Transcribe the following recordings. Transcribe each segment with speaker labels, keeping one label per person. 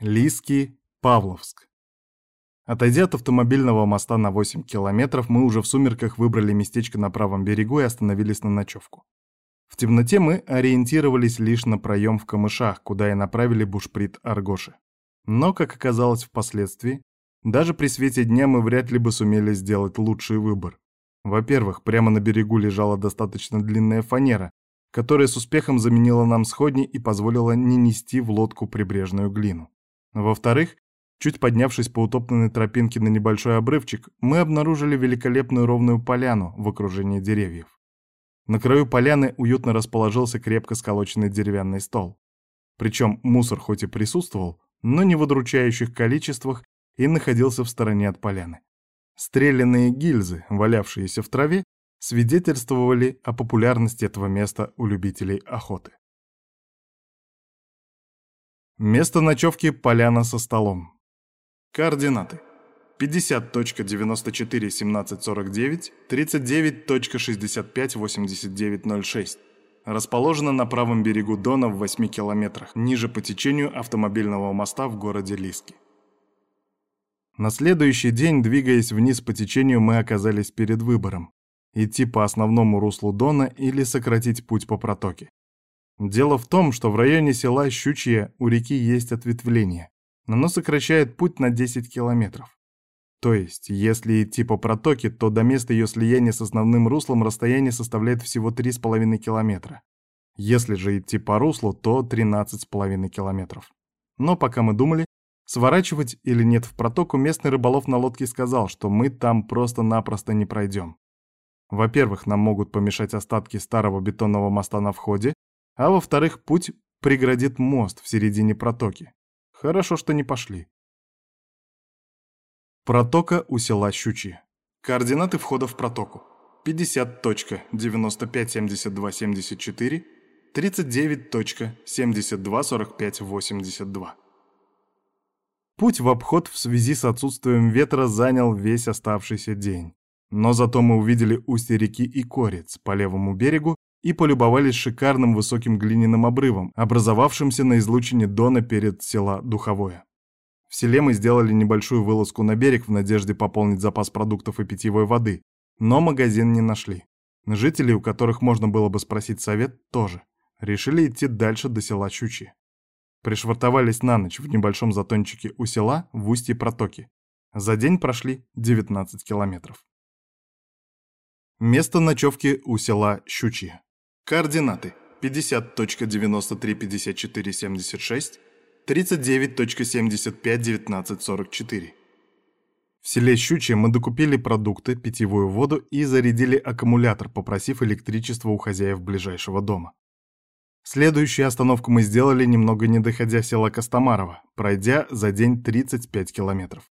Speaker 1: Лиски, Павловск. Отойдя от автомобильного моста на 8 километров, мы уже в сумерках выбрали местечко на правом берегу и остановились на ночевку. В темноте мы ориентировались лишь на проем в камышах, куда и направили бушприт Аргоши. Но, как оказалось впоследствии, даже при свете дня мы вряд ли бы сумели сделать лучший выбор. Во-первых, прямо на берегу лежала достаточно длинная фанера, которая с успехом заменила нам сходни и позволила не нести в лодку прибрежную глину. Во-вторых, чуть поднявшись по утоптанной тропинке на небольшой обрывчик, мы обнаружили великолепную ровную поляну в окружении деревьев. На краю поляны уютно расположился крепко сколоченный деревянный стол. Причем мусор хоть и присутствовал, но не в удручающих количествах и находился в стороне от поляны. Стрелянные гильзы, валявшиеся в траве, свидетельствовали о популярности этого места у любителей охоты. Место ночевки – поляна со столом. Координаты. 50.94.1749, 39.65.8906. Расположена на правом берегу Дона в 8 километрах, ниже по течению автомобильного моста в городе Лиски. На следующий день, двигаясь вниз по течению, мы оказались перед выбором – идти по основному руслу Дона или сократить путь по протоке. Дело в том, что в районе села Щучье у реки есть ответвление, но оно сокращает путь на 10 километров. То есть, если идти по протоке, то до места ее слияния с основным руслом расстояние составляет всего 3,5 километра. Если же идти по руслу, то 13,5 километров. Но пока мы думали, Сворачивать или нет в протоку, местный рыболов на лодке сказал, что мы там просто-напросто не пройдем. Во-первых, нам могут помешать остатки старого бетонного моста на входе, а во-вторых, путь преградит мост в середине протоки. Хорошо, что не пошли. Протока у села Щучье. Координаты входа в протоку. 50.957274, 39.724582. Путь в обход в связи с отсутствием ветра занял весь оставшийся день. Но зато мы увидели устье реки и Корец по левому берегу и полюбовались шикарным высоким глиняным обрывом, образовавшимся на излучине Дона перед села Духовое. В селе мы сделали небольшую вылазку на берег в надежде пополнить запас продуктов и питьевой воды, но магазин не нашли. Жители, у которых можно было бы спросить совет, тоже. Решили идти дальше до села Щучье. Пришвартовались на ночь в небольшом затончике у села в устье протоки. За день прошли 19 километров. Место ночевки у села Щучье. Координаты 50.935476, 39.751944. В селе Щучье мы докупили продукты, питьевую воду и зарядили аккумулятор, попросив электричество у хозяев ближайшего дома. Следующую остановку мы сделали, немного не доходя села Костомарова, пройдя за день 35 километров.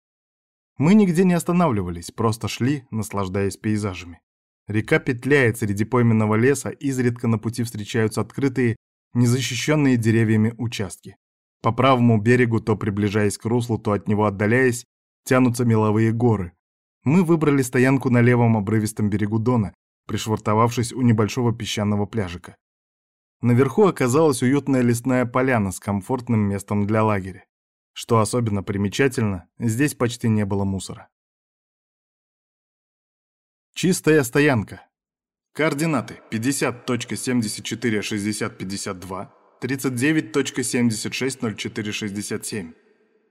Speaker 1: Мы нигде не останавливались, просто шли, наслаждаясь пейзажами. Река петляет среди пойменного леса, изредка на пути встречаются открытые, незащищенные деревьями участки. По правому берегу, то приближаясь к руслу, то от него отдаляясь, тянутся меловые горы. Мы выбрали стоянку на левом обрывистом берегу Дона, пришвартовавшись у небольшого песчаного пляжика. Наверху оказалась уютная лесная поляна с комфортным местом для лагеря. Что особенно примечательно, здесь почти не было мусора. Чистая стоянка. Координаты 50.746052, 39.760467.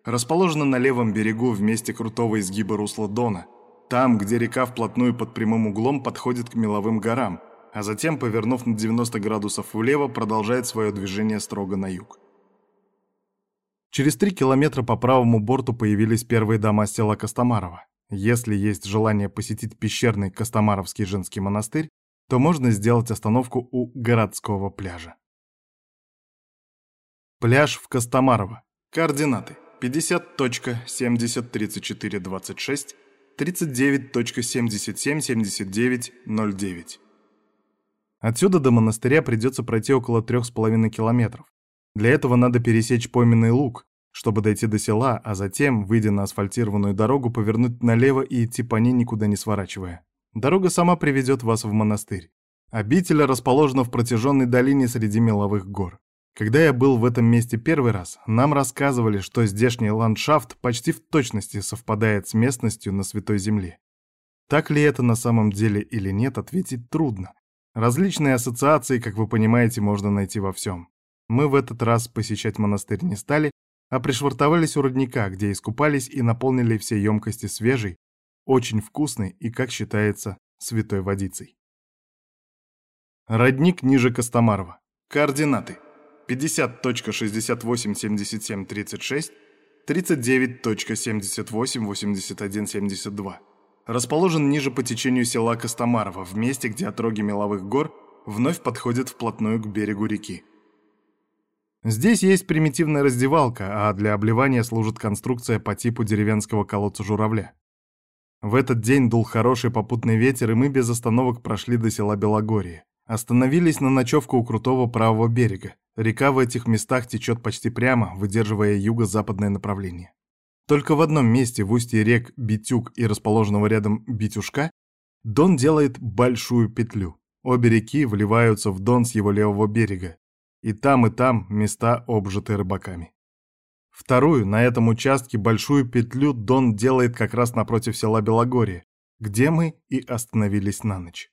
Speaker 1: Расположена на левом берегу в месте крутого изгиба русла Дона, там, где река вплотную под прямым углом подходит к меловым горам, а затем, повернув на 90 градусов влево, продолжает свое движение строго на юг. Через три километра по правому борту появились первые дома села Костомарова. Если есть желание посетить пещерный Костомаровский женский монастырь, то можно сделать остановку у городского пляжа. Пляж в Костомарово. Координаты 50.703426, 39.777909. Отсюда до монастыря придется пройти около трех с половиной километров. Для этого надо пересечь пойменный луг, чтобы дойти до села, а затем, выйдя на асфальтированную дорогу, повернуть налево и идти по ней, никуда не сворачивая. Дорога сама приведет вас в монастырь. Обитель расположена в протяженной долине среди меловых гор. Когда я был в этом месте первый раз, нам рассказывали, что здешний ландшафт почти в точности совпадает с местностью на Святой Земле. Так ли это на самом деле или нет, ответить трудно. Различные ассоциации, как вы понимаете, можно найти во всем. Мы в этот раз посещать монастырь не стали, а пришвартовались у родника, где искупались и наполнили все емкости свежей, очень вкусной и, как считается, святой водицей. Родник ниже Костомарова. Координаты. 50.687736, 39.788172. Расположен ниже по течению села Костомарова, в месте, где отроги меловых гор вновь подходят вплотную к берегу реки. Здесь есть примитивная раздевалка, а для обливания служит конструкция по типу деревенского колодца журавля. В этот день дул хороший попутный ветер, и мы без остановок прошли до села Белогорье. Остановились на ночевку у крутого правого берега. Река в этих местах течет почти прямо, выдерживая юго-западное направление. Только в одном месте, в устье рек Битюк и расположенного рядом Битюшка, Дон делает большую петлю. Обе реки вливаются в Дон с его левого берега. И там, и там места обжиты рыбаками. Вторую, на этом участке, большую петлю Дон делает как раз напротив села Белогорье, где мы и остановились на ночь.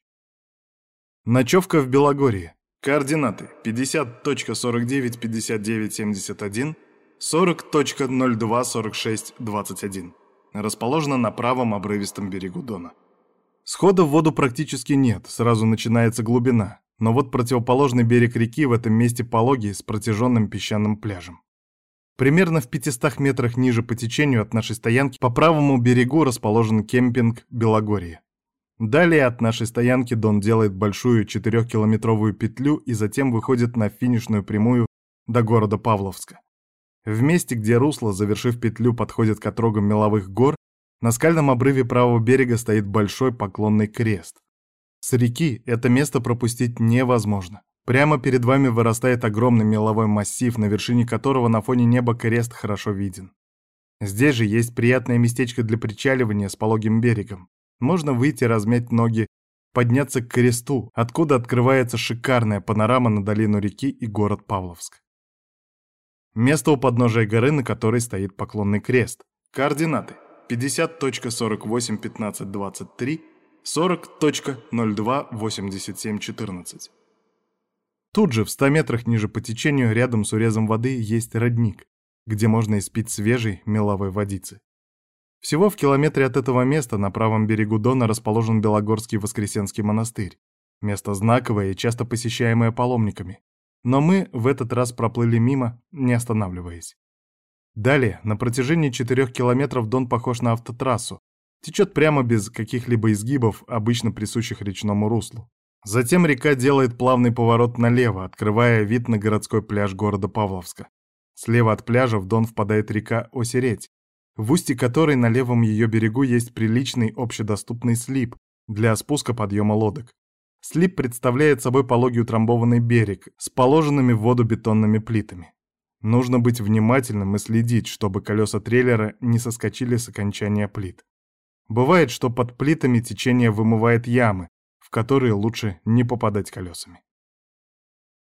Speaker 1: Ночевка в Белогорье. Координаты 50.495971, 40.024621. Расположена на правом обрывистом берегу Дона. Схода в воду практически нет, сразу начинается глубина. Но вот противоположный берег реки в этом месте пологий с протяженным песчаным пляжем. Примерно в 500 метрах ниже по течению от нашей стоянки по правому берегу расположен кемпинг Белогорье. Далее от нашей стоянки Дон делает большую 4-километровую петлю и затем выходит на финишную прямую до города Павловска. В месте, где русло, завершив петлю, подходит к отрогам меловых гор, на скальном обрыве правого берега стоит большой поклонный крест. С реки это место пропустить невозможно. Прямо перед вами вырастает огромный меловой массив, на вершине которого на фоне неба крест хорошо виден. Здесь же есть приятное местечко для причаливания с пологим берегом. Можно выйти, размять ноги, подняться к кресту, откуда открывается шикарная панорама на долину реки и город Павловск. Место у подножия горы, на которой стоит поклонный крест. Координаты 50.481523, 40.028714. Тут же, в 100 метрах ниже по течению, рядом с урезом воды, есть родник, где можно испить свежей меловой водицы. Всего в километре от этого места на правом берегу Дона расположен Белогорский Воскресенский монастырь. Место знаковое и часто посещаемое паломниками. Но мы в этот раз проплыли мимо, не останавливаясь. Далее, на протяжении 4 километров Дон похож на автотрассу. Течет прямо без каких-либо изгибов, обычно присущих речному руслу. Затем река делает плавный поворот налево, открывая вид на городской пляж города Павловска. Слева от пляжа в Дон впадает река Осереть, в устье которой на левом ее берегу есть приличный общедоступный слип для спуска-подъема лодок. Слип представляет собой пологий утрамбованный берег с положенными в воду бетонными плитами. Нужно быть внимательным и следить, чтобы колеса трейлера не соскочили с окончания плит. Бывает, что под плитами течение вымывает ямы, в которые лучше не попадать колесами.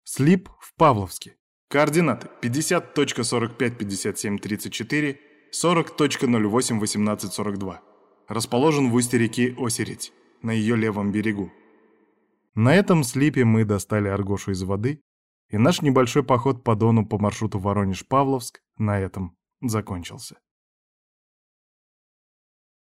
Speaker 1: Слип в Павловске. Координаты 50.455734 40.081842. Расположен в устье реки Осереть, на ее левом берегу. На этом слипе мы достали Аргошу из воды, и наш небольшой поход по Дону по маршруту Воронеж-Павловск на этом закончился.